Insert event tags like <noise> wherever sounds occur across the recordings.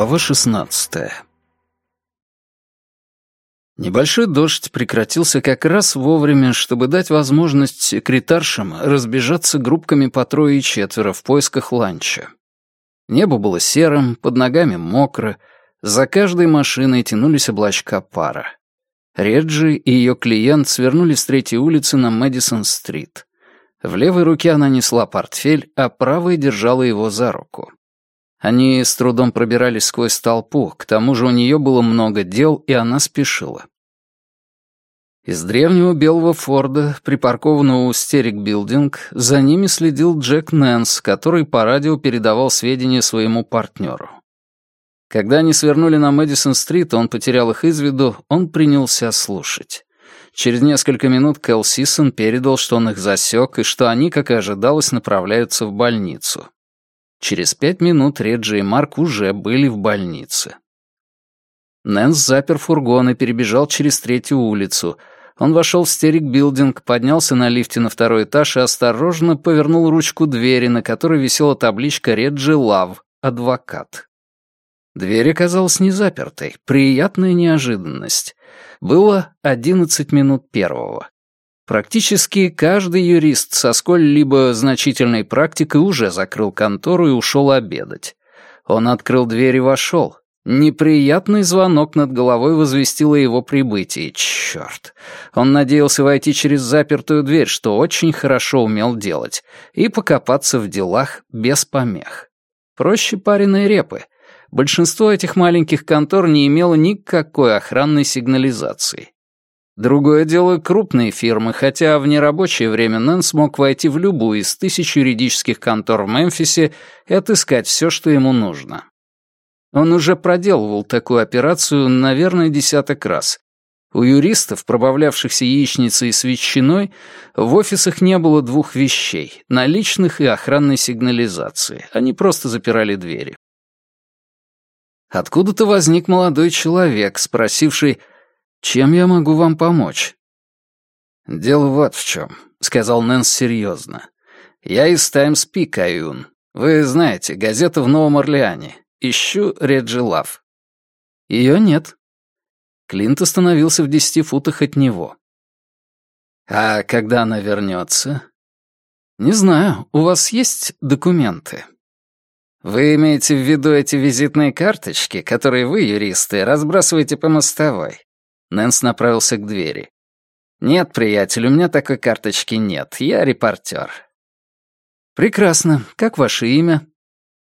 Глава 16 Небольшой дождь прекратился как раз вовремя, чтобы дать возможность секретаршам разбежаться группками по трое и четверо в поисках ланча. Небо было серым, под ногами мокро, за каждой машиной тянулись облачка пара. Реджи и ее клиент свернули с третьей улицы на Мэдисон-стрит. В левой руке она несла портфель, а правой держала его за руку. Они с трудом пробирались сквозь толпу, к тому же у нее было много дел, и она спешила. Из древнего белого Форда, припаркованного у Стерик Билдинг, за ними следил Джек Нэнс, который по радио передавал сведения своему партнеру. Когда они свернули на Мэдисон-стрит, он потерял их из виду, он принялся слушать. Через несколько минут Кэл Сисон передал, что он их засек, и что они, как и ожидалось, направляются в больницу. Через пять минут Реджи и Марк уже были в больнице. Нэнс запер фургон и перебежал через третью улицу. Он вошел в стерик-билдинг, поднялся на лифте на второй этаж и осторожно повернул ручку двери, на которой висела табличка «Реджи Лав, адвокат». Дверь оказалась не запертой. Приятная неожиданность. Было одиннадцать минут первого. Практически каждый юрист со сколь-либо значительной практикой уже закрыл контору и ушел обедать. Он открыл дверь и вошел. Неприятный звонок над головой возвестил о его прибытии. Черт. Он надеялся войти через запертую дверь, что очень хорошо умел делать, и покопаться в делах без помех. Проще пареной репы. Большинство этих маленьких контор не имело никакой охранной сигнализации. Другое дело крупные фирмы, хотя в нерабочее время Нэн смог войти в любую из тысяч юридических контор в Мемфисе и отыскать все, что ему нужно. Он уже проделывал такую операцию, наверное, десяток раз. У юристов, пробавлявшихся яичницей с ветчиной, в офисах не было двух вещей — наличных и охранной сигнализации. Они просто запирали двери. Откуда-то возник молодой человек, спросивший, чем я могу вам помочь?» «Дело вот в чем», — сказал Нэнс серьезно. «Я из Таймс Пи, Каюн. Вы знаете, газета в Новом Орлеане. Ищу Реджи Лав». «Ее нет». Клинт остановился в десяти футах от него. «А когда она вернется?» «Не знаю. У вас есть документы?» «Вы имеете в виду эти визитные карточки, которые вы, юристы, разбрасываете по мостовой? Нэнс направился к двери. «Нет, приятель, у меня такой карточки нет. Я репортер». «Прекрасно. Как ваше имя?»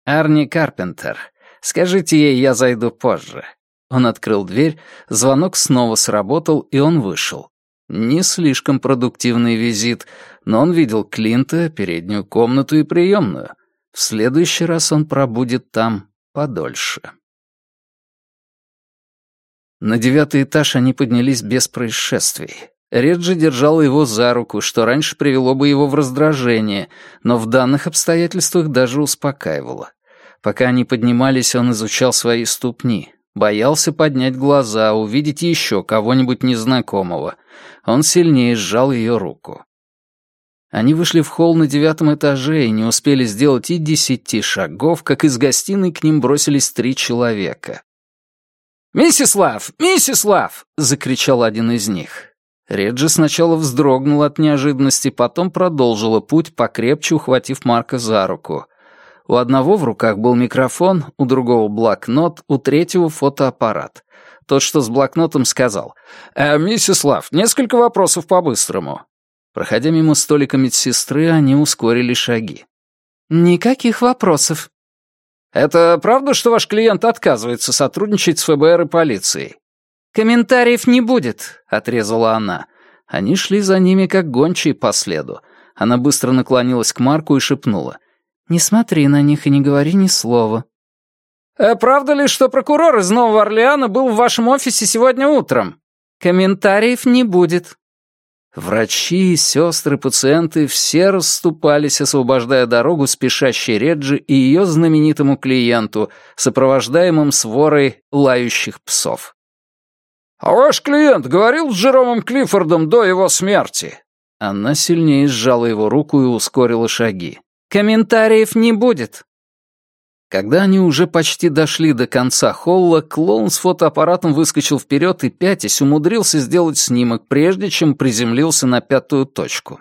«Арни Карпентер. Скажите ей, я зайду позже». Он открыл дверь, звонок снова сработал, и он вышел. Не слишком продуктивный визит, но он видел Клинта, переднюю комнату и приемную. В следующий раз он пробудет там подольше. На девятый этаж они поднялись без происшествий. Реджи держала его за руку, что раньше привело бы его в раздражение, но в данных обстоятельствах даже успокаивало. Пока они поднимались, он изучал свои ступни. Боялся поднять глаза, увидеть еще кого-нибудь незнакомого. Он сильнее сжал ее руку. Они вышли в холл на девятом этаже и не успели сделать и десяти шагов, как из гостиной к ним бросились три человека. «Миссис Лав! Миссис Лав!» — закричал один из них. Реджи сначала вздрогнула от неожиданности, потом продолжила путь, покрепче ухватив Марка за руку. У одного в руках был микрофон, у другого блокнот, у третьего фотоаппарат. Тот, что с блокнотом, сказал, «Э, «Миссис Лав, несколько вопросов по-быстрому». Проходя мимо столика медсестры, они ускорили шаги. «Никаких вопросов», это правда, что ваш клиент отказывается сотрудничать с ФБР и полицией? Комментариев не будет, отрезала она. Они шли за ними как гончие по следу. Она быстро наклонилась к Марку и шепнула: "Не смотри на них и не говори ни слова". «А правда ли, что прокурор из Нового Орлеана был в вашем офисе сегодня утром?» «Комментариев не будет», Врачи, сестры, пациенты все расступались, освобождая дорогу спешащей Реджи и ее знаменитому клиенту, сопровождаемым сворой лающих псов. «А ваш клиент говорил с Джеромом Клиффордом до его смерти?» Она сильнее сжала его руку и ускорила шаги. «Комментариев не будет». Когда они уже почти дошли до конца холла, клоун с фотоаппаратом выскочил вперед и, пятясь, умудрился сделать снимок, прежде чем приземлился на пятую точку.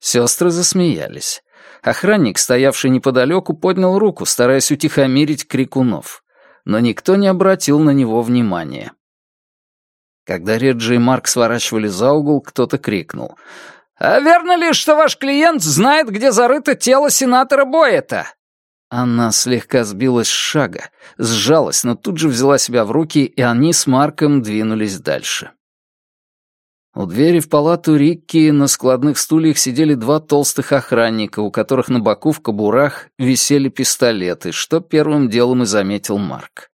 Сестры засмеялись. Охранник, стоявший неподалеку, поднял руку, стараясь утихомирить крикунов. Но никто не обратил на него внимания. Когда Реджи и Марк сворачивали за угол, кто-то крикнул. «А верно ли, что ваш клиент знает, где зарыто тело сенатора Боэта?» Она слегка сбилась с шага, сжалась, но тут же взяла себя в руки, и они с Марком двинулись дальше. У двери в палату Рикки на складных стульях сидели два толстых охранника, у которых на боку в кобурах висели пистолеты, что первым делом и заметил Марк.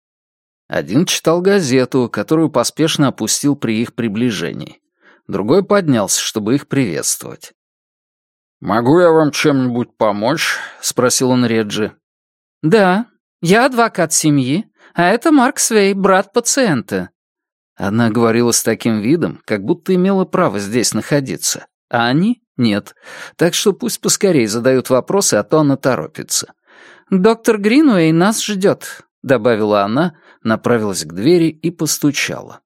Один читал газету, которую поспешно опустил при их приближении. Другой поднялся, чтобы их приветствовать. «Могу я вам чем-нибудь помочь?» — спросил он Реджи. «Да, я адвокат семьи, а это Марк Свей, брат пациента». Она говорила с таким видом, как будто имела право здесь находиться, а они — нет. Так что пусть поскорее задают вопросы, а то она торопится. «Доктор Гринуэй нас ждет», — добавила она, направилась к двери и постучала.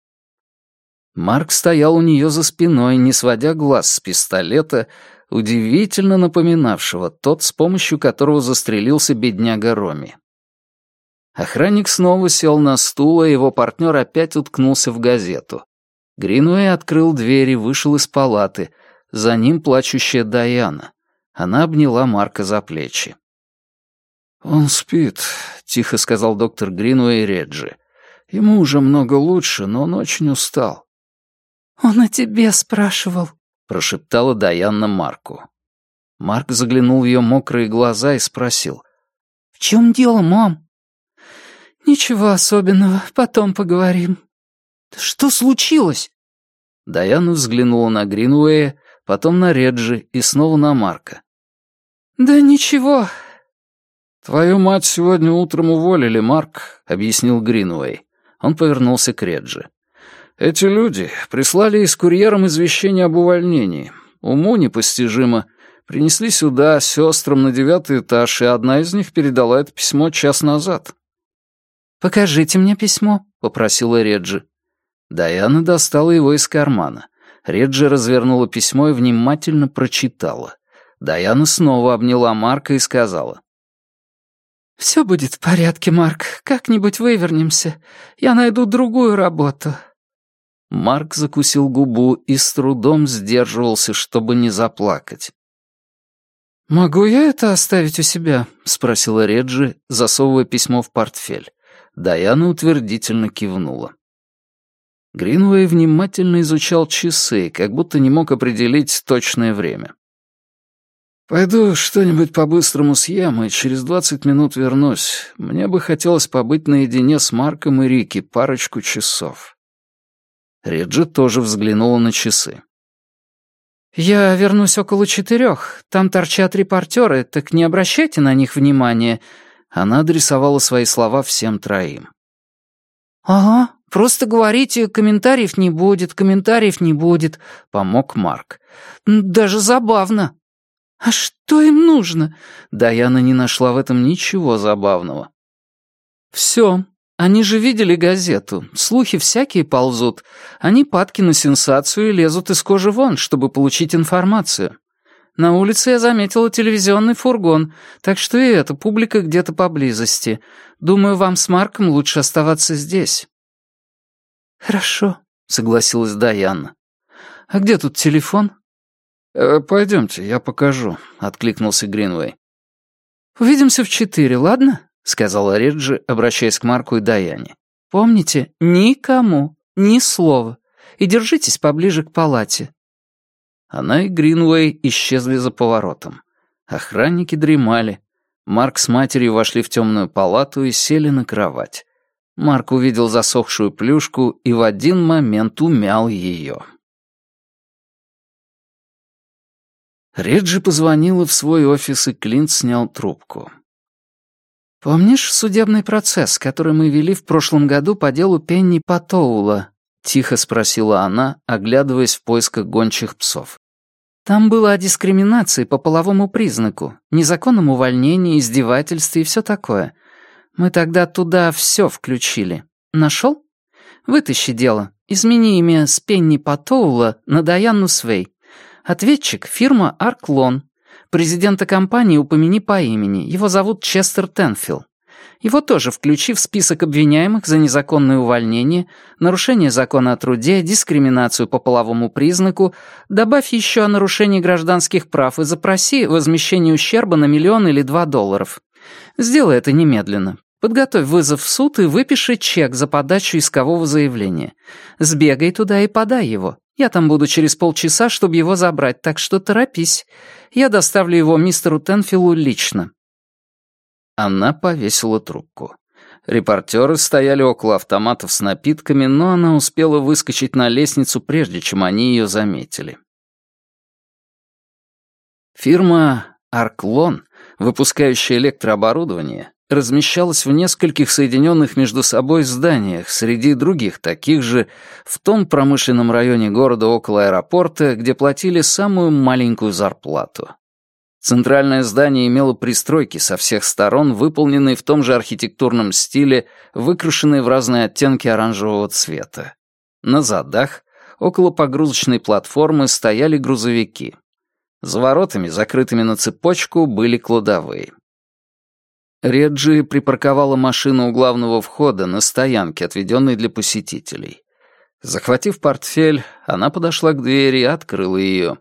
Марк стоял у нее за спиной, не сводя глаз с пистолета, удивительно напоминавшего тот, с помощью которого застрелился бедняга Роми. Охранник снова сел на стул, а его партнер опять уткнулся в газету. Гринуэй открыл дверь и вышел из палаты. За ним плачущая Даяна. Она обняла Марка за плечи. «Он спит», — тихо сказал доктор Гринуэй Реджи. «Ему уже много лучше, но он очень устал». «Он о тебе спрашивал», — прошептала Даяна Марку. Марк заглянул в ее мокрые глаза и спросил. «В чем дело, мам?» «Ничего особенного, потом поговорим». «Что случилось?» Даяна взглянула на Гринуэя, потом на Реджи и снова на Марка. «Да ничего». «Твою мать сегодня утром уволили, Марк», — объяснил Гринуэй. Он повернулся к Реджи. Эти люди прислали из курьером извещение об увольнении. Уму непостижимо. Принесли сюда сестрам на девятый этаж, и одна из них передала это письмо час назад. «Покажите мне письмо», — попросила Реджи. Даяна достала его из кармана. Реджи развернула письмо и внимательно прочитала. Даяна снова обняла Марка и сказала. «Все будет в порядке, Марк. Как-нибудь вывернемся. Я найду другую работу. Марк закусил губу и с трудом сдерживался, чтобы не заплакать. «Могу я это оставить у себя?» — спросила Реджи, засовывая письмо в портфель. Даяна утвердительно кивнула. Гринвей внимательно изучал часы, как будто не мог определить точное время. «Пойду что-нибудь по-быстрому съем и через двадцать минут вернусь. Мне бы хотелось побыть наедине с Марком и Рики парочку часов». Реджи тоже взглянула на часы. «Я вернусь около четырех. Там торчат репортеры, так не обращайте на них внимания». Она адресовала свои слова всем троим. «Ага, просто говорите, комментариев не будет, комментариев не будет», — помог Марк. «Даже забавно». «А что им нужно?» Даяна не нашла в этом ничего забавного. «Все, они же видели газету. Слухи всякие ползут. Они падки на сенсацию и лезут из кожи вон, чтобы получить информацию. На улице я заметила телевизионный фургон, так что и эта публика где-то поблизости. Думаю, вам с Марком лучше оставаться здесь». «Хорошо», — согласилась Даяна. «А где тут телефон?» «Э, «Пойдемте, я покажу», — откликнулся Гринвей. «Увидимся в четыре, ладно?» — сказала Реджи, обращаясь к Марку и Даяне. «Помните, никому, ни слова. И держитесь поближе к палате». Она и Гринвей исчезли за поворотом. Охранники дремали. Марк с матерью вошли в темную палату и сели на кровать. Марк увидел засохшую плюшку и в один момент умял ее. Реджи позвонила в свой офис, и Клинт снял трубку. «Помнишь судебный процесс, который мы вели в прошлом году по делу Пенни Патоула?» — тихо спросила она, оглядываясь в поисках гончих псов. «Там было о дискриминации по половому признаку, незаконном увольнении, издевательстве и все такое. Мы тогда туда все включили. Нашел? Вытащи дело. Измени имя с Пенни Патоула на Даяну Свей. Ответчик — фирма Арклон. Президента компании упомяни по имени. Его зовут Честер Тенфилл. Его тоже включи в список обвиняемых за незаконное увольнение, нарушение закона о труде, дискриминацию по половому признаку, добавь еще о нарушении гражданских прав и запроси возмещение ущерба на миллион или два долларов. Сделай это немедленно. Подготовь вызов в суд и выпиши чек за подачу искового заявления. Сбегай туда и подай его. Я там буду через полчаса, чтобы его забрать, так что торопись. Я доставлю его мистеру Тенфилу лично». Она повесила трубку. Репортеры стояли около автоматов с напитками, но она успела выскочить на лестницу, прежде чем они ее заметили. Фирма «Арклон», выпускающая электрооборудование, размещалась в нескольких соединенных между собой зданиях, среди других таких же, в том промышленном районе города около аэропорта, где платили самую маленькую зарплату. Центральное здание имело пристройки со всех сторон, выполненные в том же архитектурном стиле, выкрашенные в разные оттенки оранжевого цвета. На задах, около погрузочной платформы, стояли грузовики. За воротами, закрытыми на цепочку, были кладовые. Реджи припарковала машину у главного входа на стоянке, отведенной для посетителей. Захватив портфель, она подошла к двери и открыла ее.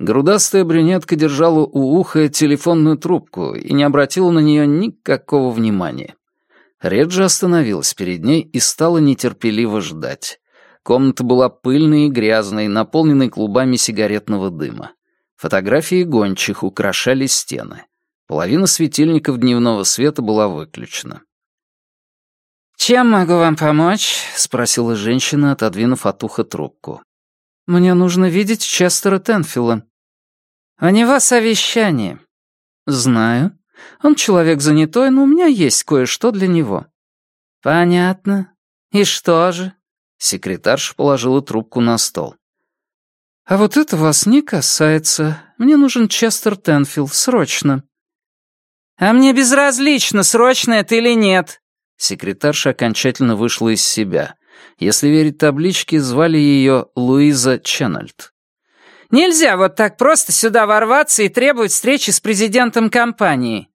Грудастая брюнетка держала у уха телефонную трубку и не обратила на нее никакого внимания. Реджи остановилась перед ней и стала нетерпеливо ждать. Комната была пыльной и грязной, наполненной клубами сигаретного дыма. Фотографии гончих украшали стены. Половина светильников дневного света была выключена. «Чем могу вам помочь?» — спросила женщина, отодвинув от уха трубку. «Мне нужно видеть Честера Тенфилла». «У него совещание». «Знаю. Он человек занятой, но у меня есть кое-что для него». «Понятно. И что же?» Секретарша положила трубку на стол. «А вот это вас не касается. Мне нужен Честер Тенфилл, срочно». «А мне безразлично, срочно это или нет». Секретарша окончательно вышла из себя. Если верить табличке, звали ее Луиза Ченнальд. «Нельзя вот так просто сюда ворваться и требовать встречи с президентом компании».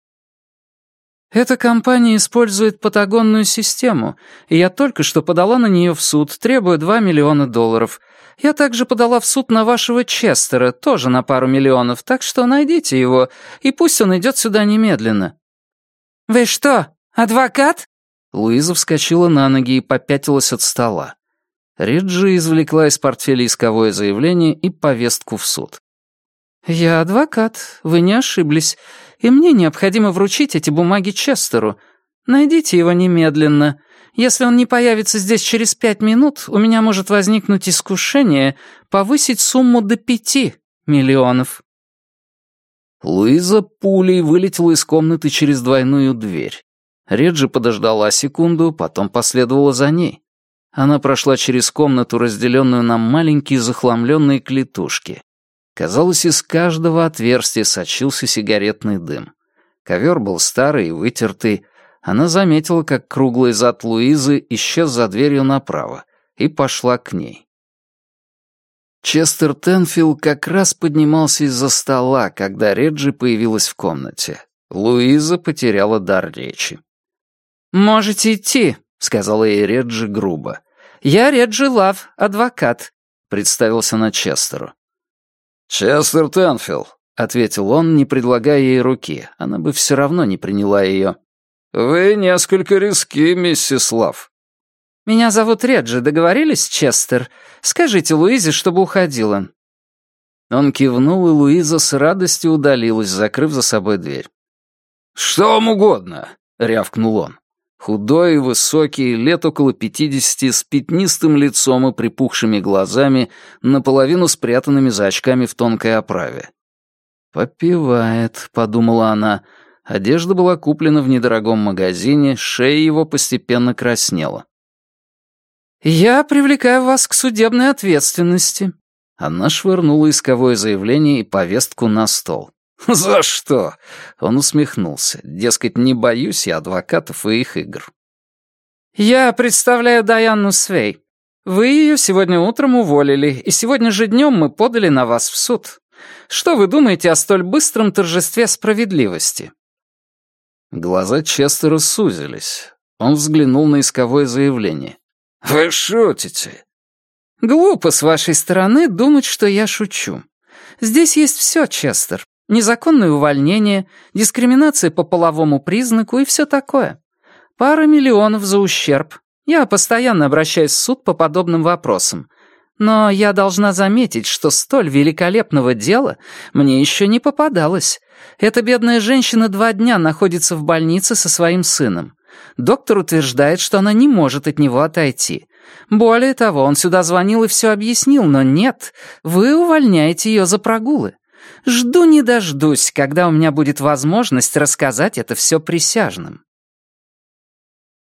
«Эта компания использует патагонную систему, и я только что подала на нее в суд, требуя 2 миллиона долларов. Я также подала в суд на вашего Честера, тоже на пару миллионов, так что найдите его, и пусть он идет сюда немедленно». «Вы что, адвокат?» Луиза вскочила на ноги и попятилась от стола. Риджи извлекла из портфеля исковое заявление и повестку в суд. «Я адвокат, вы не ошиблись, и мне необходимо вручить эти бумаги Честеру. Найдите его немедленно. Если он не появится здесь через пять минут, у меня может возникнуть искушение повысить сумму до пяти миллионов». Луиза пулей вылетела из комнаты через двойную дверь. Реджи подождала секунду, потом последовала за ней. Она прошла через комнату, разделенную на маленькие захламленные клетушки. Казалось, из каждого отверстия сочился сигаретный дым. Ковер был старый и вытертый, она заметила, как круглый зад Луизы исчез за дверью направо, и пошла к ней. Честер Тенфилл как раз поднимался из-за стола, когда Реджи появилась в комнате. Луиза потеряла дар речи. «Можете идти», — сказала ей Реджи грубо. «Я Реджи Лав, адвокат», — представился на Честеру. «Честер Тенфилл», — ответил он, не предлагая ей руки. Она бы все равно не приняла ее. «Вы несколько риски, миссис Лав». «Меня зовут Реджи, договорились, Честер? Скажите Луизе, чтобы уходила». Он кивнул, и Луиза с радостью удалилась, закрыв за собой дверь. «Что вам угодно», — рявкнул он. Худой и высокий, лет около пятидесяти, с пятнистым лицом и припухшими глазами, наполовину спрятанными за очками в тонкой оправе. «Попивает», — подумала она, — Одежда была куплена в недорогом магазине, шея его постепенно краснела. «Я привлекаю вас к судебной ответственности». Она швырнула исковое заявление и повестку на стол. <laughs> «За что?» — он усмехнулся. Дескать, не боюсь я адвокатов и их игр. «Я представляю Дайанну Свей. Вы ее сегодня утром уволили, и сегодня же днем мы подали на вас в суд. Что вы думаете о столь быстром торжестве справедливости?» Глаза Честера сузились. Он взглянул на исковое заявление. «Вы шутите?» «Глупо с вашей стороны думать, что я шучу. Здесь есть все, Честер. Незаконное увольнение, дискриминация по половому признаку и все такое. Пара миллионов за ущерб. Я постоянно обращаюсь в суд по подобным вопросам. Но я должна заметить, что столь великолепного дела мне еще не попадалось. Эта бедная женщина два дня находится в больнице со своим сыном. Доктор утверждает, что она не может от него отойти. Более того, он сюда звонил и все объяснил, но нет, вы увольняете ее за прогулы. Жду не дождусь, когда у меня будет возможность рассказать это все присяжным.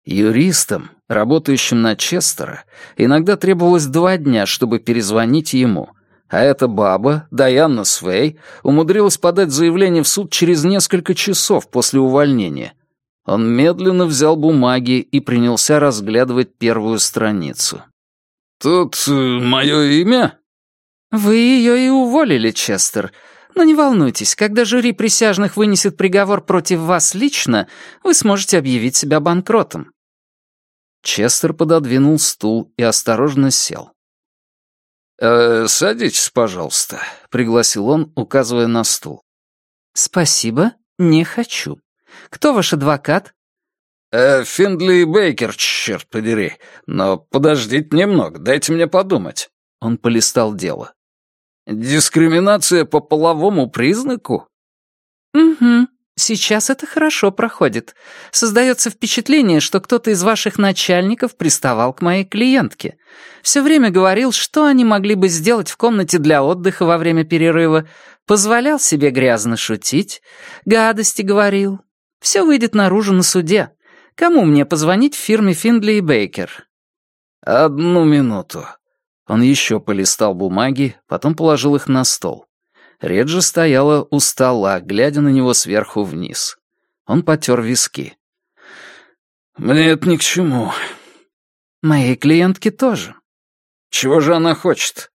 Юристам, работающим на Честера, иногда требовалось два дня, чтобы перезвонить ему, а эта баба, Дайанна Свей, умудрилась подать заявление в суд через несколько часов после увольнения. Он медленно взял бумаги и принялся разглядывать первую страницу. «Тут э, мое имя?» «Вы ее и уволили, Честер. Но не волнуйтесь, когда жюри присяжных вынесет приговор против вас лично, вы сможете объявить себя банкротом». Честер пододвинул стул и осторожно сел. «Э, «Садитесь, пожалуйста», — пригласил он, указывая на стул. «Спасибо, не хочу. Кто ваш адвокат?» «Э, Финдли Бейкер, черт подери. Но подождите немного, дайте мне подумать». Он полистал дело. Дискриминация по половому признаку? Угу. Сейчас это хорошо проходит. Создается впечатление, что кто-то из ваших начальников приставал к моей клиентке. Все время говорил, что они могли бы сделать в комнате для отдыха во время перерыва. Позволял себе грязно шутить. Гадости говорил. Все выйдет наружу на суде. Кому мне позвонить в фирме Финдли и Бейкер? «Одну минуту», он еще полистал бумаги, потом положил их на стол. Реджи стояла у стола, глядя на него сверху вниз. Он потер виски. «Мне это ни к чему». «Моей клиентке тоже». «Чего же она хочет?»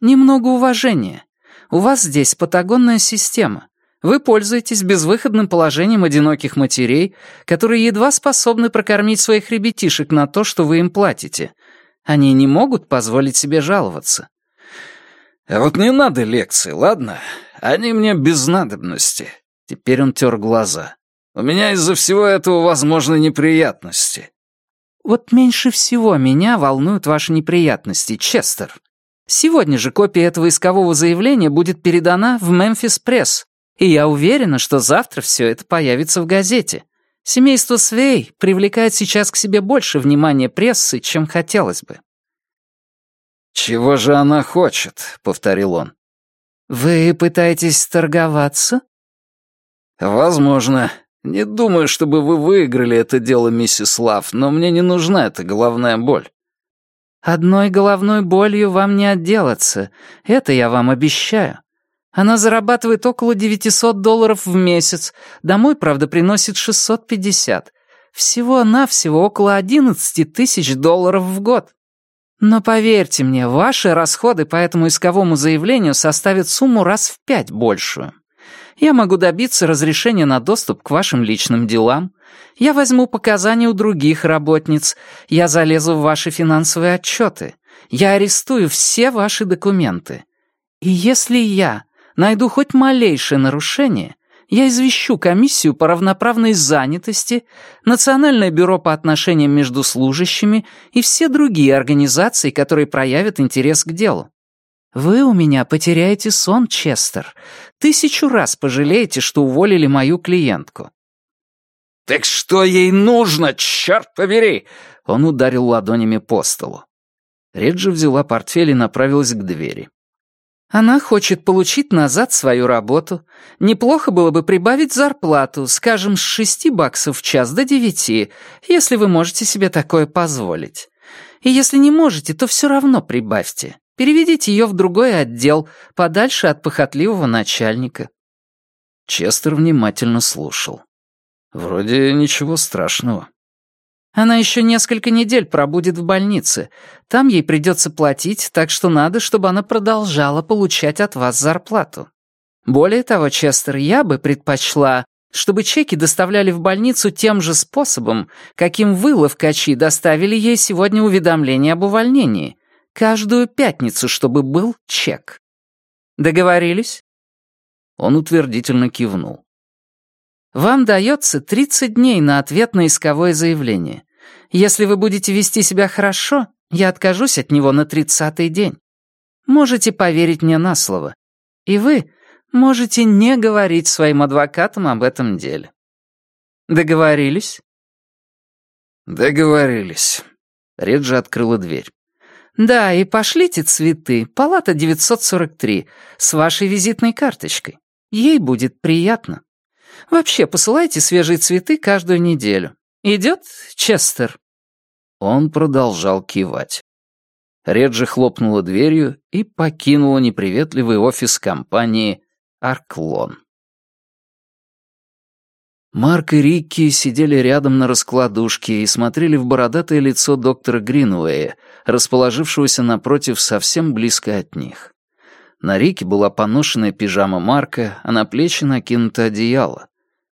«Немного уважения. У вас здесь патагонная система. Вы пользуетесь безвыходным положением одиноких матерей, которые едва способны прокормить своих ребятишек на то, что вы им платите, они не могут позволить себе жаловаться. А вот не надо лекции, ладно? Они мне без надобности. Теперь он тер глаза. У меня из-за всего этого возможны неприятности. Вот меньше всего меня волнуют ваши неприятности, Честер. Сегодня же копия этого искового заявления будет передана в Мемфис Пресс, и я уверена, что завтра все это появится в газете. Семейство Свей привлекает сейчас к себе больше внимания прессы, чем хотелось бы. «Чего же она хочет?» — повторил он. «Вы пытаетесь торговаться?» «Возможно. Не думаю, чтобы вы выиграли это дело, миссис Лав, но мне не нужна эта головная боль». «Одной головной болью вам не отделаться. Это я вам обещаю. Она зарабатывает около 900 долларов в месяц. Домой, правда, приносит 650. Всего-навсего около 11 тысяч долларов в год. Но поверьте мне, ваши расходы по этому исковому заявлению составят сумму раз в пять большую. Я могу добиться разрешения на доступ к вашим личным делам. Я возьму показания у других работниц. Я залезу в ваши финансовые отчеты. Я арестую все ваши документы. И если я найду хоть малейшее нарушение, я извещу комиссию по равноправной занятости, Национальное бюро по отношениям между служащими и все другие организации, которые проявят интерес к делу. Вы у меня потеряете сон, Честер. Тысячу раз пожалеете, что уволили мою клиентку. «Так что ей нужно, черт побери!» Он ударил ладонями по столу. Реджи взяла портфель и направилась к двери. Она хочет получить назад свою работу. Неплохо было бы прибавить зарплату, скажем, с шести баксов в час до девяти, если вы можете себе такое позволить. И если не можете, то все равно прибавьте. Переведите ее в другой отдел, подальше от похотливого начальника. Честер внимательно слушал. Вроде ничего страшного. Она еще несколько недель пробудет в больнице. Там ей придется платить, так что надо, чтобы она продолжала получать от вас зарплату. Более того, Честер, я бы предпочла, чтобы чеки доставляли в больницу тем же способом, каким вы, ловкачи, доставили ей сегодня уведомление об увольнении. Каждую пятницу, чтобы был чек. Договорились?» Он утвердительно кивнул. «Вам дается 30 дней на ответ на исковое заявление. Если вы будете вести себя хорошо, я откажусь от него на 30-й день. Можете поверить мне на слово. И вы можете не говорить своим адвокатам об этом деле. Договорились?» «Договорились». Реджи открыла дверь. «Да, и пошлите цветы, палата 943, с вашей визитной карточкой. Ей будет приятно. Вообще, посылайте свежие цветы каждую неделю. Идет, Честер?» Он продолжал кивать. Реджи хлопнула дверью и покинула неприветливый офис компании «Арклон». Марк и Рикки сидели рядом на раскладушке и смотрели в бородатое лицо доктора Гринуэя, расположившегося напротив совсем близко от них. На Рике была поношенная пижама Марка, а на плечи накинуто одеяло.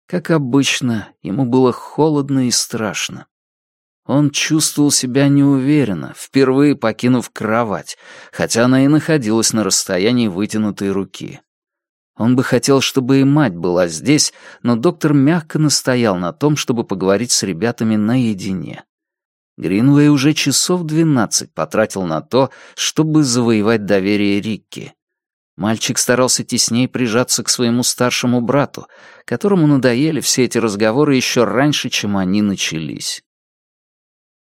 Как обычно, ему было холодно и страшно. Он чувствовал себя неуверенно, впервые покинув кровать, хотя она и находилась на расстоянии вытянутой руки. Он бы хотел, чтобы и мать была здесь, но доктор мягко настоял на том, чтобы поговорить с ребятами наедине. Гринвей уже часов двенадцать потратил на то, чтобы завоевать доверие Рикки. Мальчик старался теснее прижаться к своему старшему брату, которому надоели все эти разговоры еще раньше, чем они начались.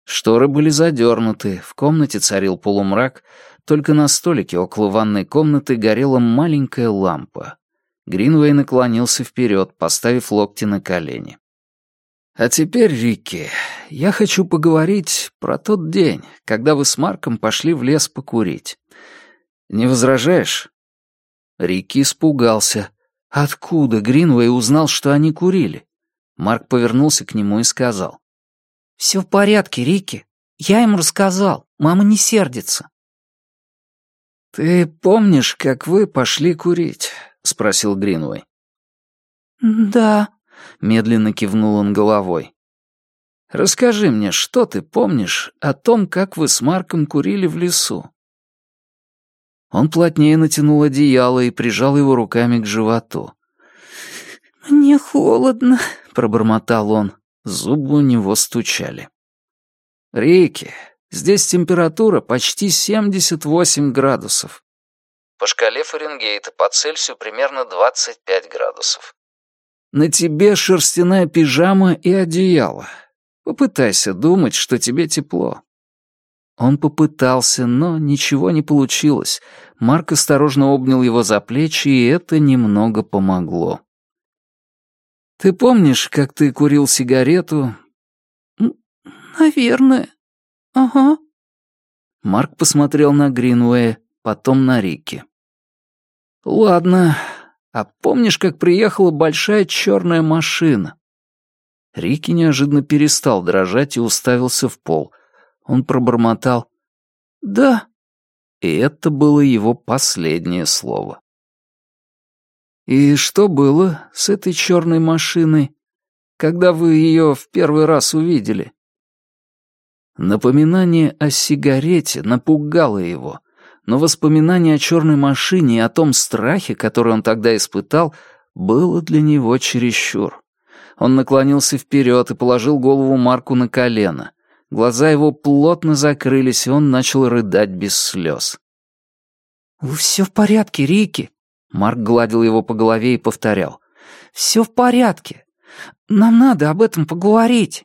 Шторы были задернуты, в комнате царил полумрак, только на столике около ванной комнаты горела маленькая лампа. Гринвей наклонился вперед, поставив локти на колени. «А теперь, Рикки, я хочу поговорить про тот день, когда вы с Марком пошли в лес покурить. Не возражаешь?» Рикки испугался. Откуда Гринвей узнал, что они курили? Марк повернулся к нему и сказал. «Все в порядке, Рикки. Я им рассказал. Мама не сердится». «Ты помнишь, как вы пошли курить?» — спросил Гринвей. «Да», — медленно кивнул он головой. «Расскажи мне, что ты помнишь о том, как вы с Марком курили в лесу?» Он плотнее натянул одеяло и прижал его руками к животу. «Мне холодно», — пробормотал он. Зубы у него стучали. «Рики, здесь температура почти 78 градусов». По шкале Фаренгейта по Цельсию примерно 25 градусов. «На тебе шерстяная пижама и одеяло. Попытайся думать, что тебе тепло». Он попытался, но ничего не получилось. Марк осторожно обнял его за плечи, и это немного помогло. Ты помнишь, как ты курил сигарету?» «Наверное. Ага». Марк посмотрел на Гринуэя, потом на Рики. «Ладно. А помнишь, как приехала большая черная машина?» Рики неожиданно перестал дрожать и уставился в пол. Он пробормотал «Да». И это было его последнее слово. «И что было с этой черной машиной, когда вы ее в первый раз увидели?» Напоминание о сигарете напугало его, но воспоминание о черной машине и о том страхе, который он тогда испытал, было для него чересчур. Он наклонился вперед и положил голову Марку на колено. Глаза его плотно закрылись, и он начал рыдать без слез. «Все в порядке, Рики», Марк гладил его по голове и повторял. «Все в порядке. Нам надо об этом поговорить».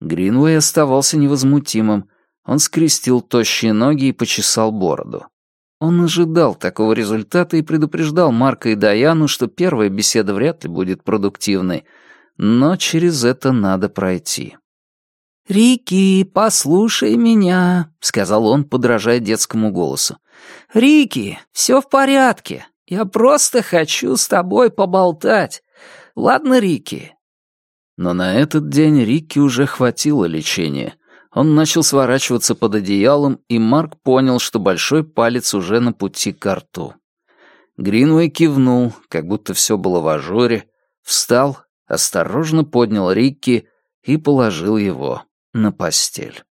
Гринвей оставался невозмутимым. Он скрестил тощие ноги и почесал бороду. Он ожидал такого результата и предупреждал Марка и Даяну, что первая беседа вряд ли будет продуктивной, но через это надо пройти. «Рики, послушай меня», — сказал он, подражая детскому голосу. «Рики, все в порядке. Я просто хочу с тобой поболтать. Ладно, Рики?» Но на этот день Рикки уже хватило лечения. Он начал сворачиваться под одеялом, и Марк понял, что большой палец уже на пути к рту. Гринвей кивнул, как будто все было в ажуре, встал, осторожно поднял Рикки и положил его на постель.